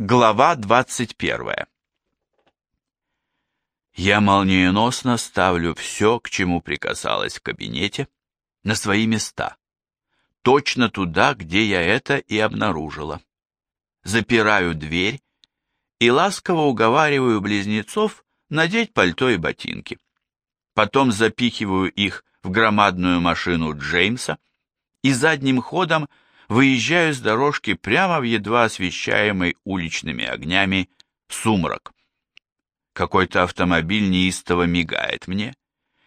Глава 21 Я молниеносно ставлю все, к чему прикасалась в кабинете, на свои места. Точно туда, где я это и обнаружила. Запираю дверь и ласково уговариваю близнецов надеть пальто и ботинки. Потом запихиваю их в громадную машину Джеймса и задним ходом выезжаю с дорожки прямо в едва освещаемый уличными огнями сумрак. Какой-то автомобиль неистово мигает мне,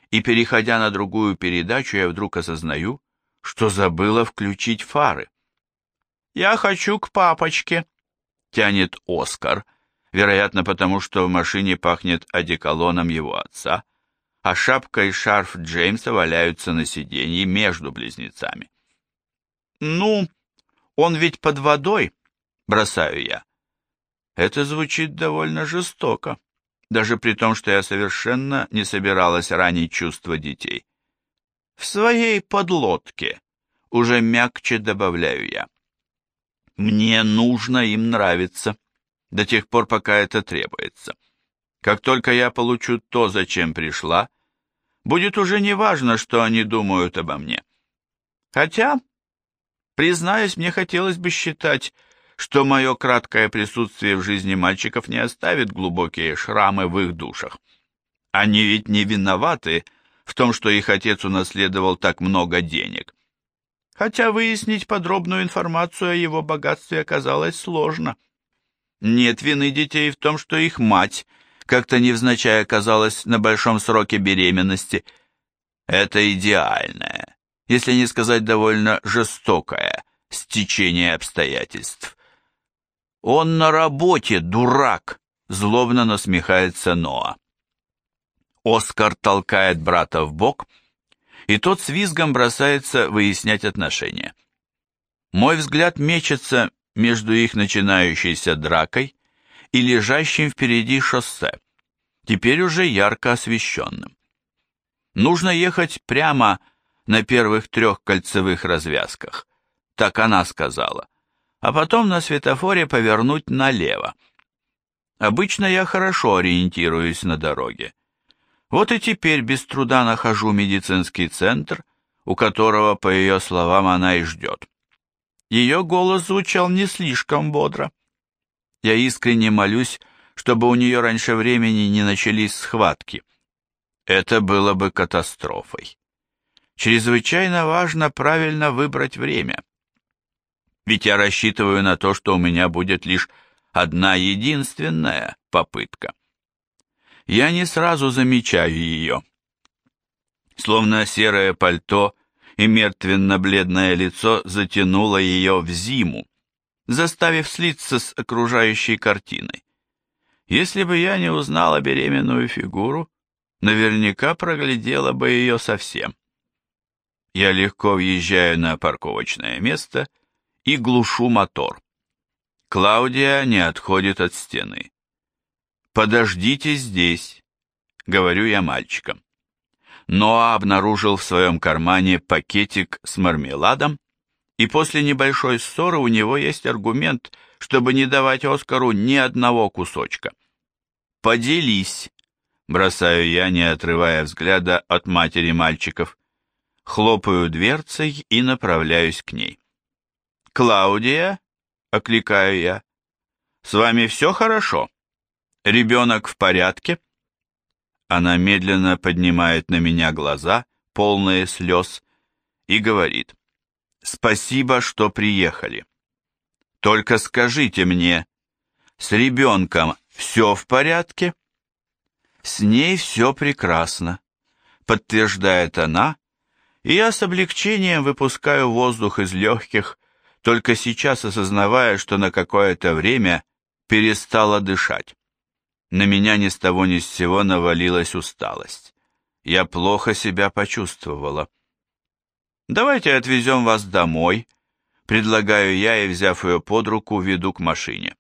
и, переходя на другую передачу, я вдруг осознаю, что забыла включить фары. «Я хочу к папочке», — тянет Оскар, вероятно, потому что в машине пахнет одеколоном его отца, а шапка и шарф Джеймса валяются на сиденье между близнецами. «Ну, он ведь под водой», — бросаю я. Это звучит довольно жестоко, даже при том, что я совершенно не собиралась ранить чувства детей. В своей подлодке, уже мягче добавляю я. Мне нужно им нравиться, до тех пор, пока это требуется. Как только я получу то, зачем пришла, будет уже не важно, что они думают обо мне. Хотя Признаюсь, мне хотелось бы считать, что мое краткое присутствие в жизни мальчиков не оставит глубокие шрамы в их душах. Они ведь не виноваты в том, что их отец унаследовал так много денег. Хотя выяснить подробную информацию о его богатстве оказалось сложно. Нет вины детей в том, что их мать как-то невзначай оказалась на большом сроке беременности. Это идеальное, если не сказать довольно жестокое, стечение обстоятельств. «Он на работе, дурак!» — злобно насмехается Ноа. Оскар толкает брата в бок, и тот с визгом бросается выяснять отношения. Мой взгляд мечется между их начинающейся дракой и лежащим впереди шоссе, теперь уже ярко освещенным. Нужно ехать прямо на первых трех кольцевых развязках, так она сказала, а потом на светофоре повернуть налево. Обычно я хорошо ориентируюсь на дороге. Вот и теперь без труда нахожу медицинский центр, у которого, по ее словам, она и ждет. Ее голос звучал не слишком бодро. Я искренне молюсь, чтобы у нее раньше времени не начались схватки. Это было бы катастрофой чрезвычайно важно правильно выбрать время. Ведь я рассчитываю на то, что у меня будет лишь одна единственная попытка. Я не сразу замечаю ее. Словно серое пальто и мертвенно-бледное лицо затянуло ее в зиму, заставив слиться с окружающей картиной. Если бы я не узнала беременную фигуру, наверняка проглядела бы ее совсем. Я легко въезжаю на парковочное место и глушу мотор. Клаудия не отходит от стены. «Подождите здесь», — говорю я мальчикам. Ноа обнаружил в своем кармане пакетик с мармеладом, и после небольшой ссоры у него есть аргумент, чтобы не давать Оскару ни одного кусочка. «Поделись», — бросаю я, не отрывая взгляда от матери мальчиков хлопаю дверцей и направляюсь к ней. «Клаудия?» — окликаю я. «С вами все хорошо? Ребенок в порядке?» Она медленно поднимает на меня глаза, полные слез, и говорит, «Спасибо, что приехали. Только скажите мне, с ребенком все в порядке?» «С ней все прекрасно», — подтверждает она, и я с облегчением выпускаю воздух из легких, только сейчас осознавая, что на какое-то время перестала дышать. На меня ни с того ни с сего навалилась усталость. Я плохо себя почувствовала. «Давайте отвезем вас домой», — предлагаю я и, взяв ее под руку, веду к машине.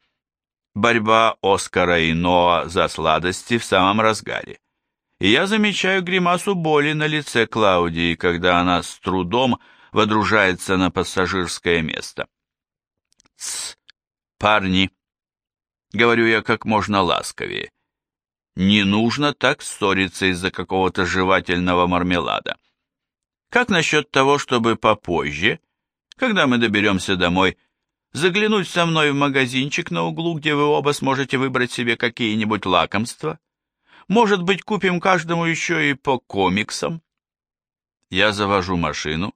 Борьба Оскара и Ноа за сладости в самом разгаре и я замечаю гримасу боли на лице Клаудии, когда она с трудом водружается на пассажирское место. «Тсс, парни!» говорю я как можно ласковее. Не нужно так ссориться из-за какого-то жевательного мармелада. Как насчет того, чтобы попозже, когда мы доберемся домой, заглянуть со мной в магазинчик на углу, где вы оба сможете выбрать себе какие-нибудь лакомства? Может быть, купим каждому еще и по комиксам? Я завожу машину,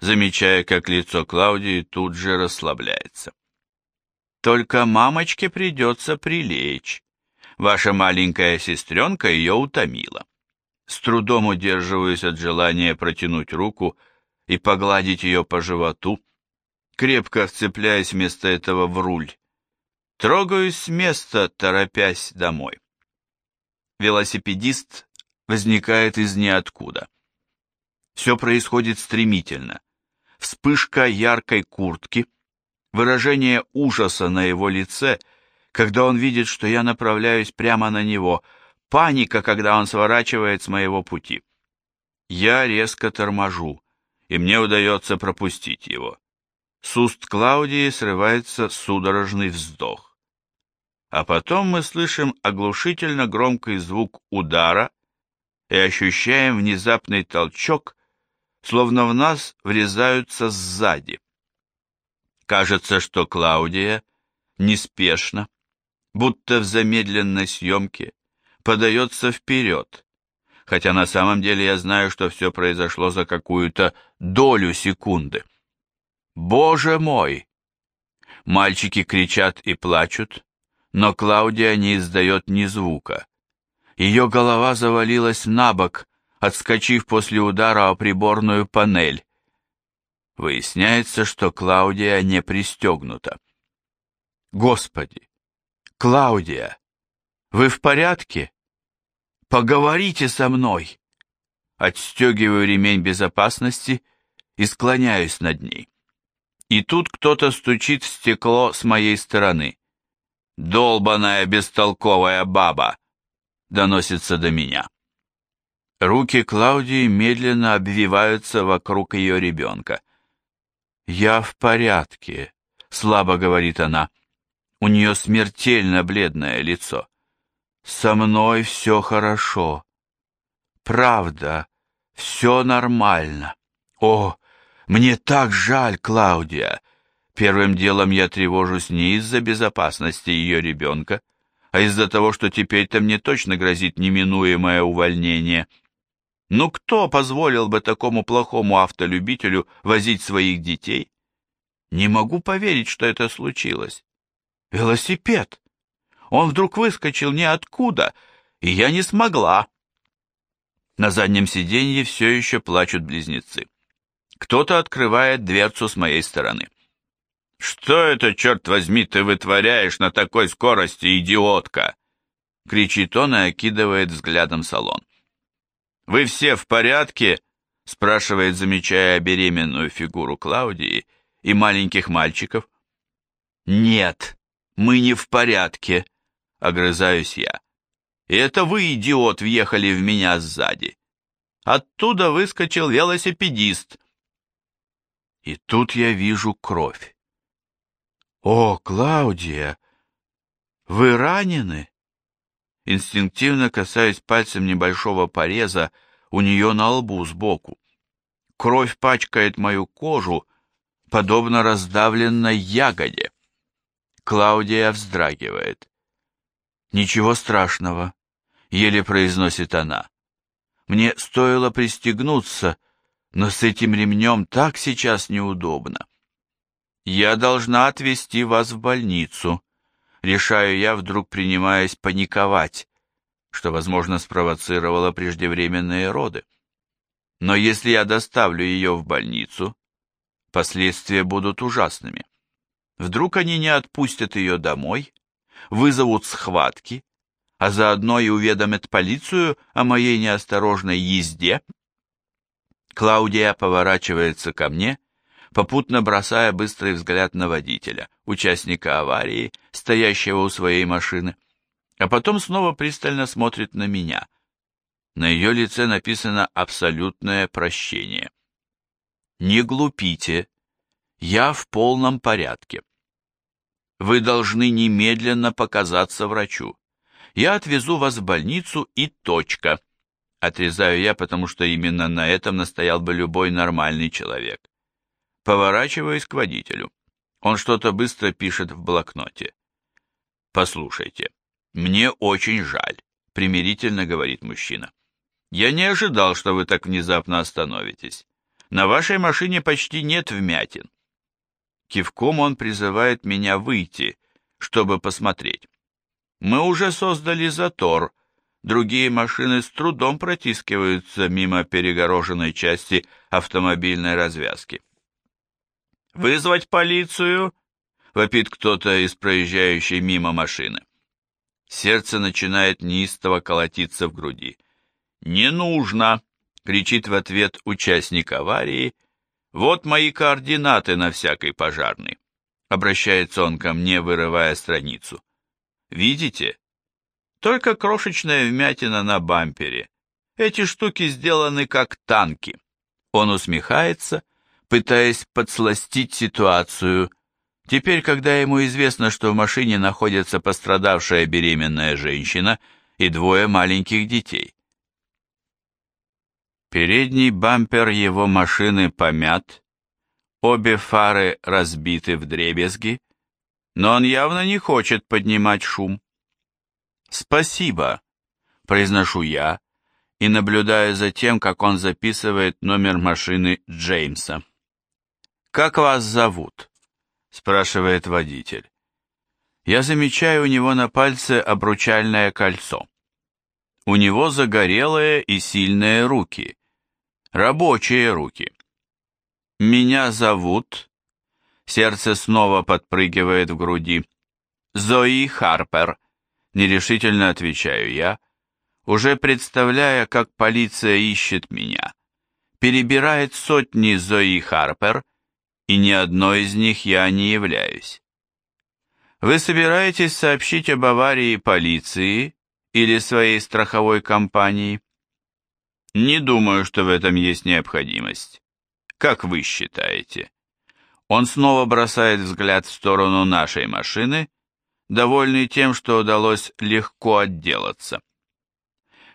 замечая, как лицо Клаудии тут же расслабляется. Только мамочке придется прилечь. Ваша маленькая сестренка ее утомила. С трудом удерживаюсь от желания протянуть руку и погладить ее по животу, крепко вцепляясь вместо этого в руль. Трогаюсь с места, торопясь домой. Велосипедист возникает из ниоткуда. Все происходит стремительно. Вспышка яркой куртки, выражение ужаса на его лице, когда он видит, что я направляюсь прямо на него — паника, когда он сворачивает с моего пути. Я резко торможу, и мне удается пропустить его. С уст Клаудии срывается судорожный вздох. А потом мы слышим оглушительно громкий звук удара и ощущаем внезапный толчок, словно в нас врезаются сзади. Кажется, что Клаудия неспешно, будто в замедленной съемке, подается вперед, хотя на самом деле я знаю, что все произошло за какую-то долю секунды. Боже мой! Мальчики кричат и плачут, но Клаудия не издает ни звука. Ее голова завалилась на бок, отскочив после удара о приборную панель. Выясняется, что Клаудия не пристегнута. Господи! Клаудия! Вы в порядке? Поговорите со мной. Отстегиваю ремень безопасности и склоняюсь над ней. И тут кто-то стучит в стекло с моей стороны. «Долбаная бестолковая баба!» доносится до меня. Руки Клаудии медленно обвиваются вокруг ее ребенка. «Я в порядке», — слабо говорит она. У нее смертельно бледное лицо. Со мной все хорошо. Правда, все нормально. О, мне так жаль, Клаудия. Первым делом я тревожусь не из-за безопасности ее ребенка, а из-за того, что теперь-то мне точно грозит неминуемое увольнение. Ну кто позволил бы такому плохому автолюбителю возить своих детей? Не могу поверить, что это случилось. Велосипед! Он вдруг выскочил ниоткуда, и я не смогла. На заднем сиденье все еще плачут близнецы. Кто-то открывает дверцу с моей стороны. «Что это, черт возьми, ты вытворяешь на такой скорости, идиотка?» кричит он и окидывает взглядом салон. «Вы все в порядке?» спрашивает, замечая беременную фигуру Клаудии и маленьких мальчиков. «Нет, мы не в порядке», огрызаюсь я. И это вы, идиот, въехали в меня сзади. Оттуда выскочил велосипедист. И тут я вижу кровь. О, Клаудия, вы ранены? Инстинктивно касаюсь пальцем небольшого пореза у нее на лбу сбоку. Кровь пачкает мою кожу, подобно раздавленной ягоде. Клаудия вздрагивает. «Ничего страшного», — еле произносит она. «Мне стоило пристегнуться, но с этим ремнем так сейчас неудобно». «Я должна отвезти вас в больницу», — решаю я, вдруг принимаясь паниковать, что, возможно, спровоцировало преждевременные роды. Но если я доставлю ее в больницу, последствия будут ужасными. Вдруг они не отпустят ее домой, вызовут схватки, а заодно и уведомят полицию о моей неосторожной езде. Клаудия поворачивается ко мне, попутно бросая быстрый взгляд на водителя, участника аварии, стоящего у своей машины, а потом снова пристально смотрит на меня. На ее лице написано абсолютное прощение. «Не глупите, я в полном порядке». Вы должны немедленно показаться врачу. Я отвезу вас в больницу и точка. Отрезаю я, потому что именно на этом настоял бы любой нормальный человек. Поворачиваюсь к водителю. Он что-то быстро пишет в блокноте. «Послушайте, мне очень жаль», — примирительно говорит мужчина. «Я не ожидал, что вы так внезапно остановитесь. На вашей машине почти нет вмятин». Кивком он призывает меня выйти, чтобы посмотреть. Мы уже создали затор, другие машины с трудом протискиваются мимо перегороженной части автомобильной развязки. «Вызвать полицию?» — вопит кто-то из проезжающей мимо машины. Сердце начинает неистово колотиться в груди. «Не нужно!» — кричит в ответ участник аварии. «Вот мои координаты на всякой пожарной!» Обращается он ко мне, вырывая страницу. «Видите? Только крошечная вмятина на бампере. Эти штуки сделаны как танки». Он усмехается, пытаясь подсластить ситуацию. Теперь, когда ему известно, что в машине находится пострадавшая беременная женщина и двое маленьких детей. Передний бампер его машины помят, обе фары разбиты в дребезги, но он явно не хочет поднимать шум. «Спасибо», — произношу я, и наблюдаю за тем, как он записывает номер машины Джеймса. «Как вас зовут?» — спрашивает водитель. Я замечаю у него на пальце обручальное кольцо. У него загорелые и сильные руки. Рабочие руки. Меня зовут... Сердце снова подпрыгивает в груди. Зои Харпер. Нерешительно отвечаю я, уже представляя, как полиция ищет меня. Перебирает сотни Зои Харпер и ни одной из них я не являюсь. Вы собираетесь сообщить об аварии полиции или своей страховой компании? Не думаю, что в этом есть необходимость. Как вы считаете? Он снова бросает взгляд в сторону нашей машины, довольный тем, что удалось легко отделаться.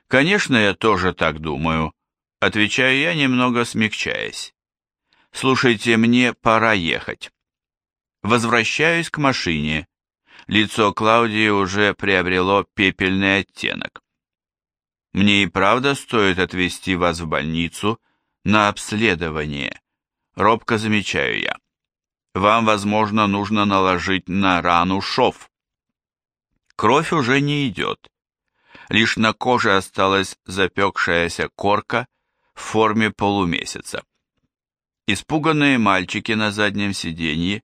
Конечно, я тоже так думаю, отвечаю я, немного смягчаясь. Слушайте, мне пора ехать. Возвращаюсь к машине. Лицо Клаудии уже приобрело пепельный оттенок. Мне и правда стоит отвезти вас в больницу на обследование. Робко замечаю я. Вам, возможно, нужно наложить на рану шов. Кровь уже не идет. Лишь на коже осталась запекшаяся корка в форме полумесяца. Испуганные мальчики на заднем сиденье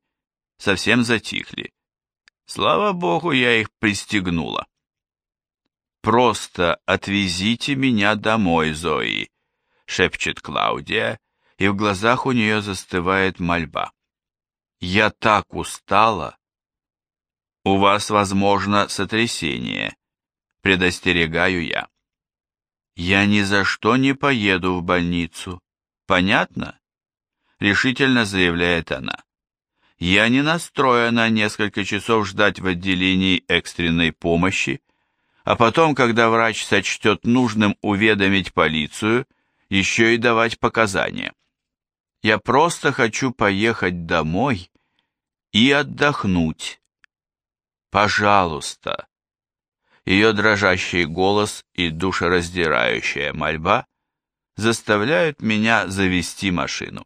совсем затихли. Слава богу, я их пристегнула. «Просто отвезите меня домой, Зои», — шепчет Клаудия, и в глазах у нее застывает мольба. «Я так устала!» «У вас, возможно, сотрясение», — предостерегаю я. «Я ни за что не поеду в больницу. Понятно?» Решительно заявляет она. Я не настроена несколько часов ждать в отделении экстренной помощи, а потом, когда врач сочтет нужным уведомить полицию, еще и давать показания. Я просто хочу поехать домой и отдохнуть. Пожалуйста. Ее дрожащий голос и душераздирающая мольба заставляют меня завести машину.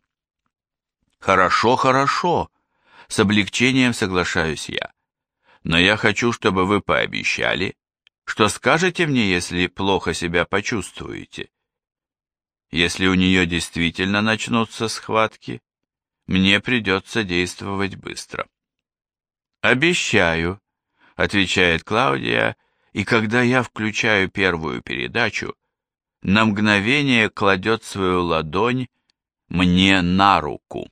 Хорошо, хорошо. С облегчением соглашаюсь я. Но я хочу, чтобы вы пообещали, что скажете мне, если плохо себя почувствуете. Если у нее действительно начнутся схватки, мне придется действовать быстро. «Обещаю», — отвечает Клаудия, и когда я включаю первую передачу, на мгновение кладет свою ладонь мне на руку.